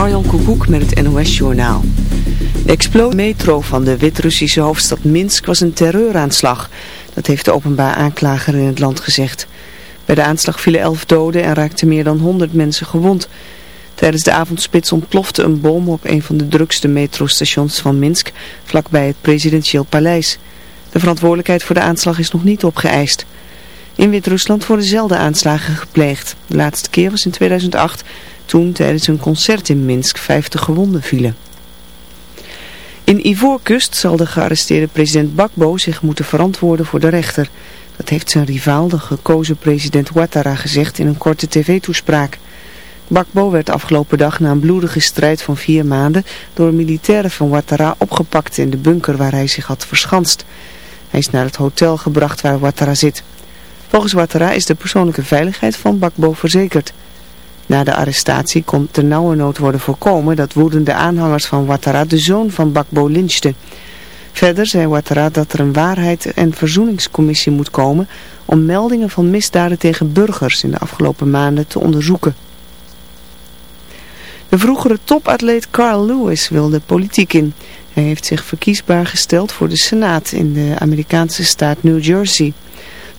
Marjan Koekoek met het NOS-journaal. De explosie metro van de Wit-Russische hoofdstad Minsk was een terreuraanslag. Dat heeft de openbaar aanklager in het land gezegd. Bij de aanslag vielen elf doden en raakten meer dan 100 mensen gewond. Tijdens de avondspits ontplofte een bom op een van de drukste metrostations van Minsk, vlakbij het presidentieel paleis. De verantwoordelijkheid voor de aanslag is nog niet opgeëist. In Wit-Rusland worden zelden aanslagen gepleegd. De laatste keer was in 2008 toen tijdens een concert in Minsk 50 gewonden vielen. In Ivoorkust zal de gearresteerde president Bakbo zich moeten verantwoorden voor de rechter. Dat heeft zijn rivaal, de gekozen president Ouattara, gezegd in een korte tv-toespraak. Bakbo werd afgelopen dag na een bloedige strijd van vier maanden door militairen van Ouattara opgepakt in de bunker waar hij zich had verschanst. Hij is naar het hotel gebracht waar Ouattara zit. Volgens Ouattara is de persoonlijke veiligheid van Bakbo verzekerd. Na de arrestatie kon nood worden voorkomen dat woedende aanhangers van Ouattara de zoon van Bakbo lynchten. Verder zei Ouattara dat er een waarheid- en verzoeningscommissie moet komen om meldingen van misdaden tegen burgers in de afgelopen maanden te onderzoeken. De vroegere topatleet Carl Lewis wilde politiek in. Hij heeft zich verkiesbaar gesteld voor de Senaat in de Amerikaanse staat New Jersey.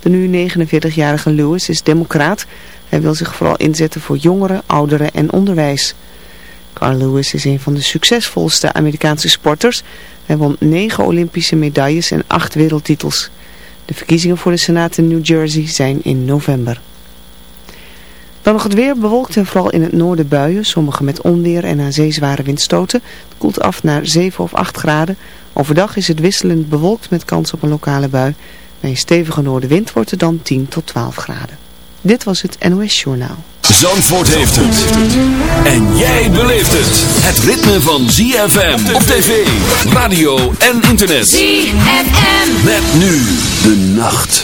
De nu 49-jarige Lewis is democraat hij wil zich vooral inzetten voor jongeren, ouderen en onderwijs. Carl Lewis is een van de succesvolste Amerikaanse sporters. Hij won negen Olympische medailles en acht wereldtitels. De verkiezingen voor de Senaat in New Jersey zijn in november. Dan nog het weer bewolkt en vooral in het noorden buien, sommige met onweer en aan zee zware windstoten. Het koelt af naar 7 of 8 graden. Overdag is het wisselend bewolkt met kans op een lokale bui. Bij een stevige noordenwind wordt het dan 10 tot 12 graden. Dit was het NOS Journaal. Zandvoort heeft het. En jij beleeft het. Het ritme van ZFM op tv, radio en internet. ZFM. Met nu de nacht.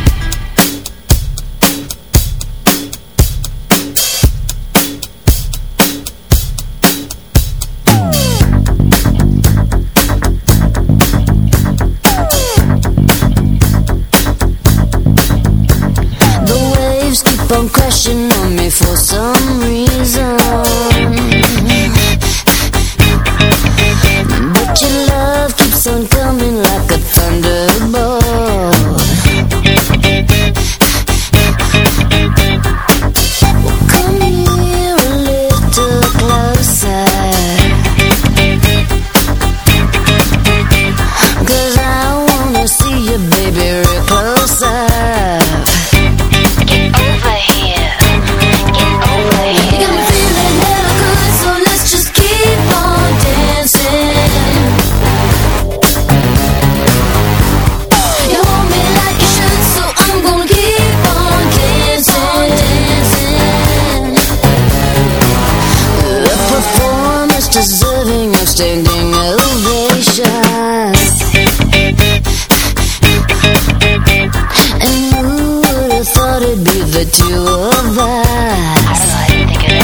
could be the two of us. I don't know how you think it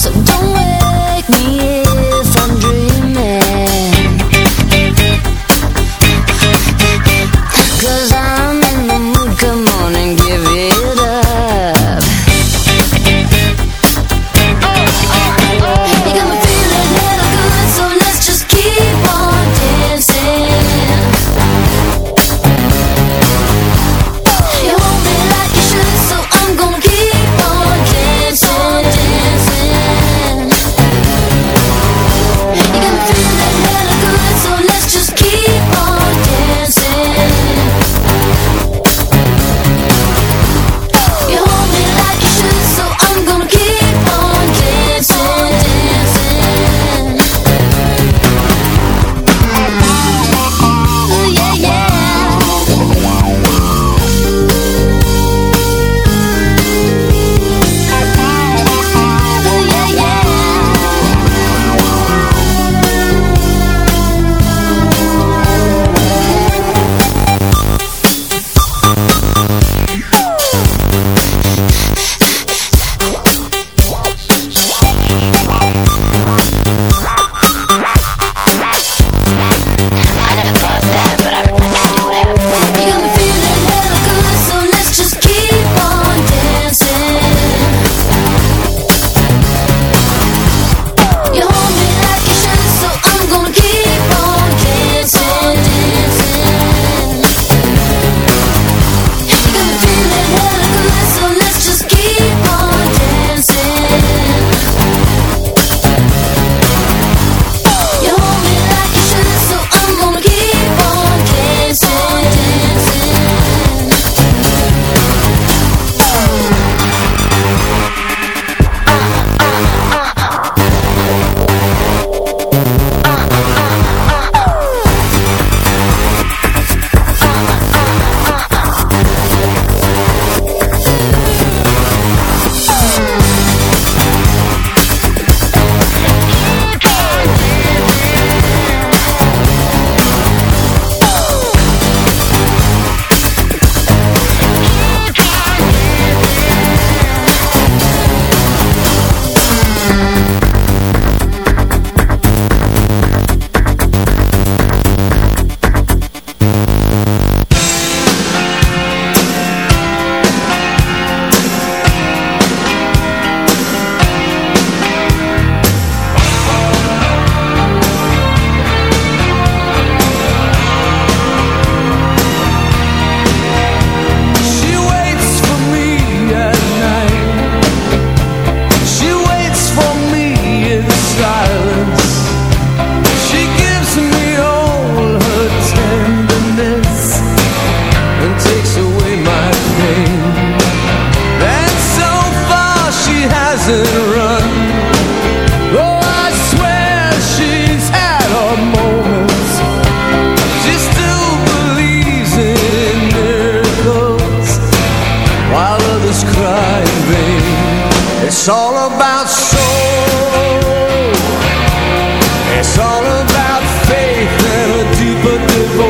So don't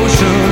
ocean.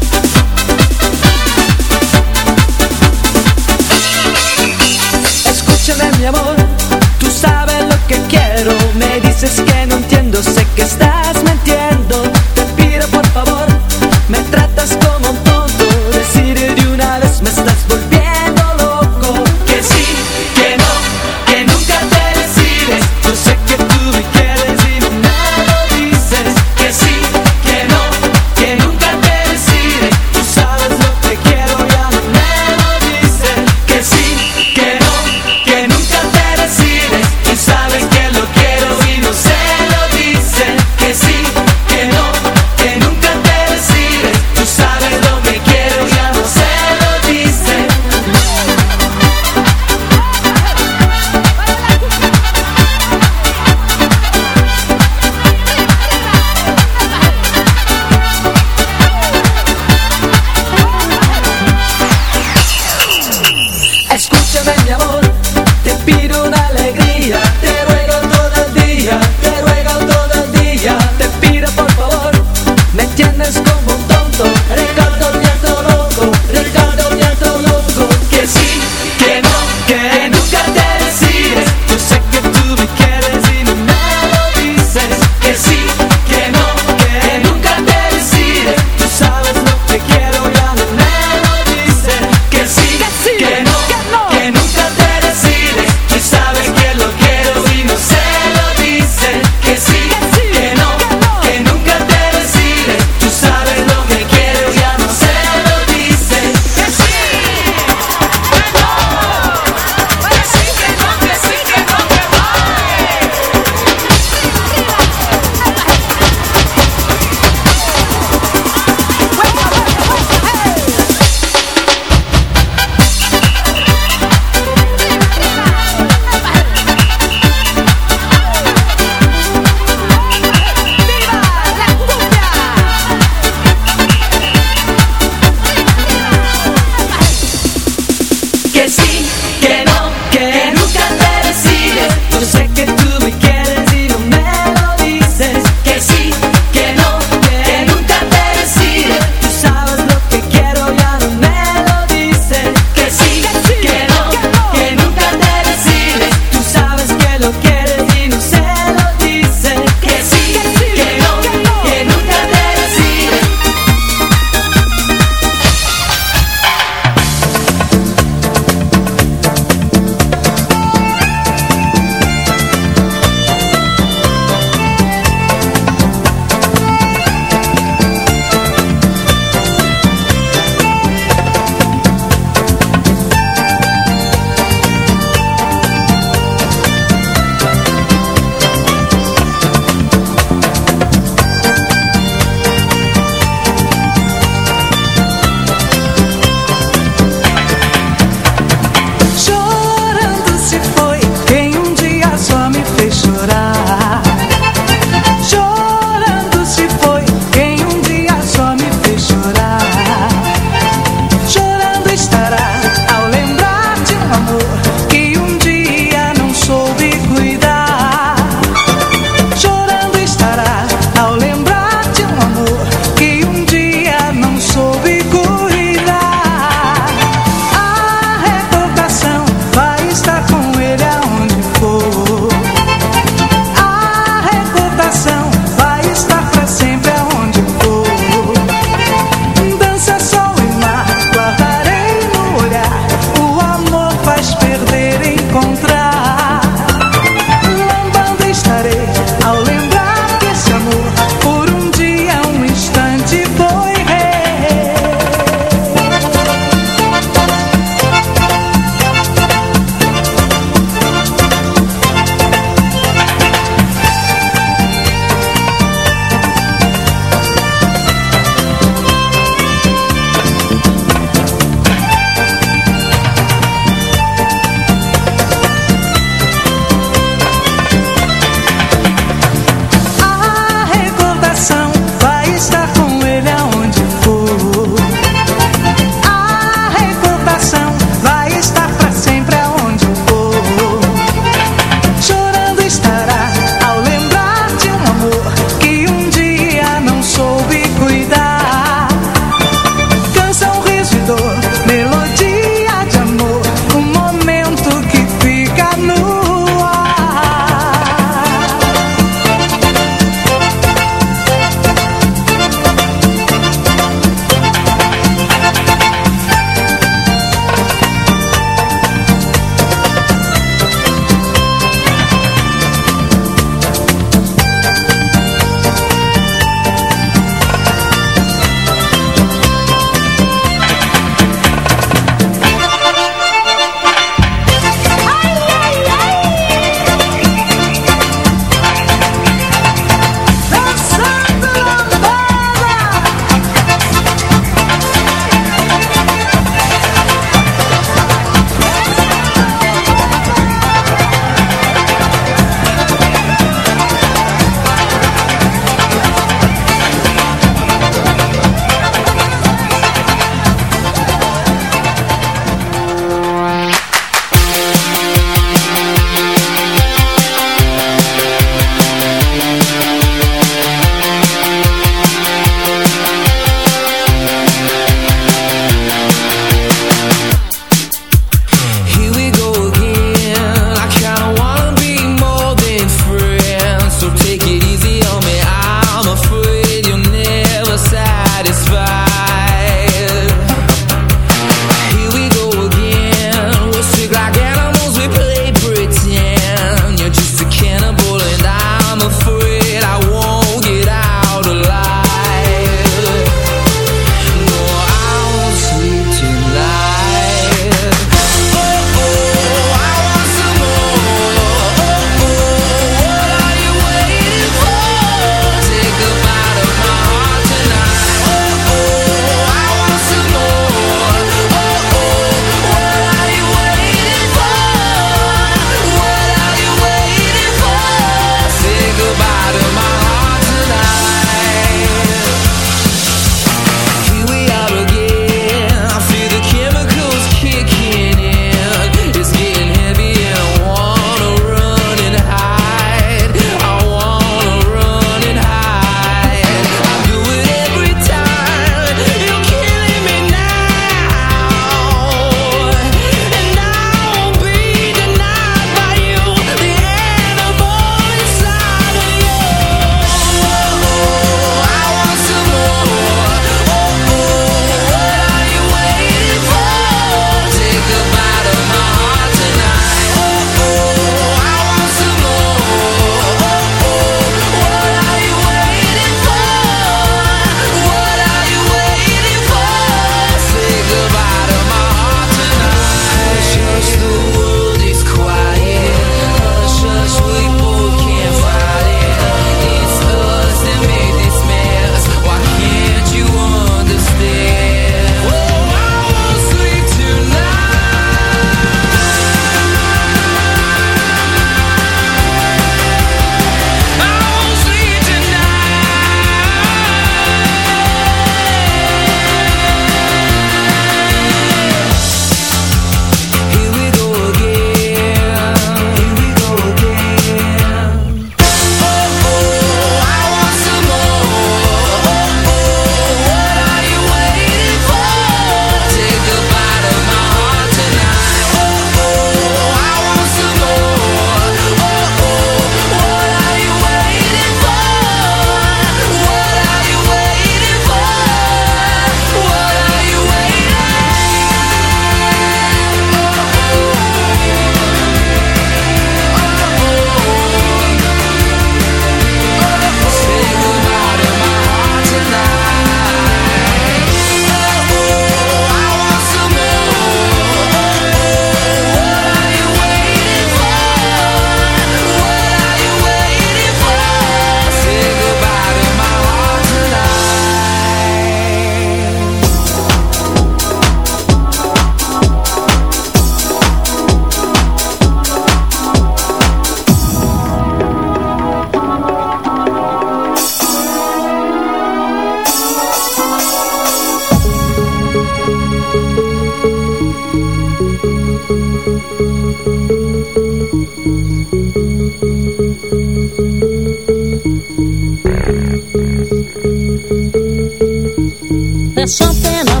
there's something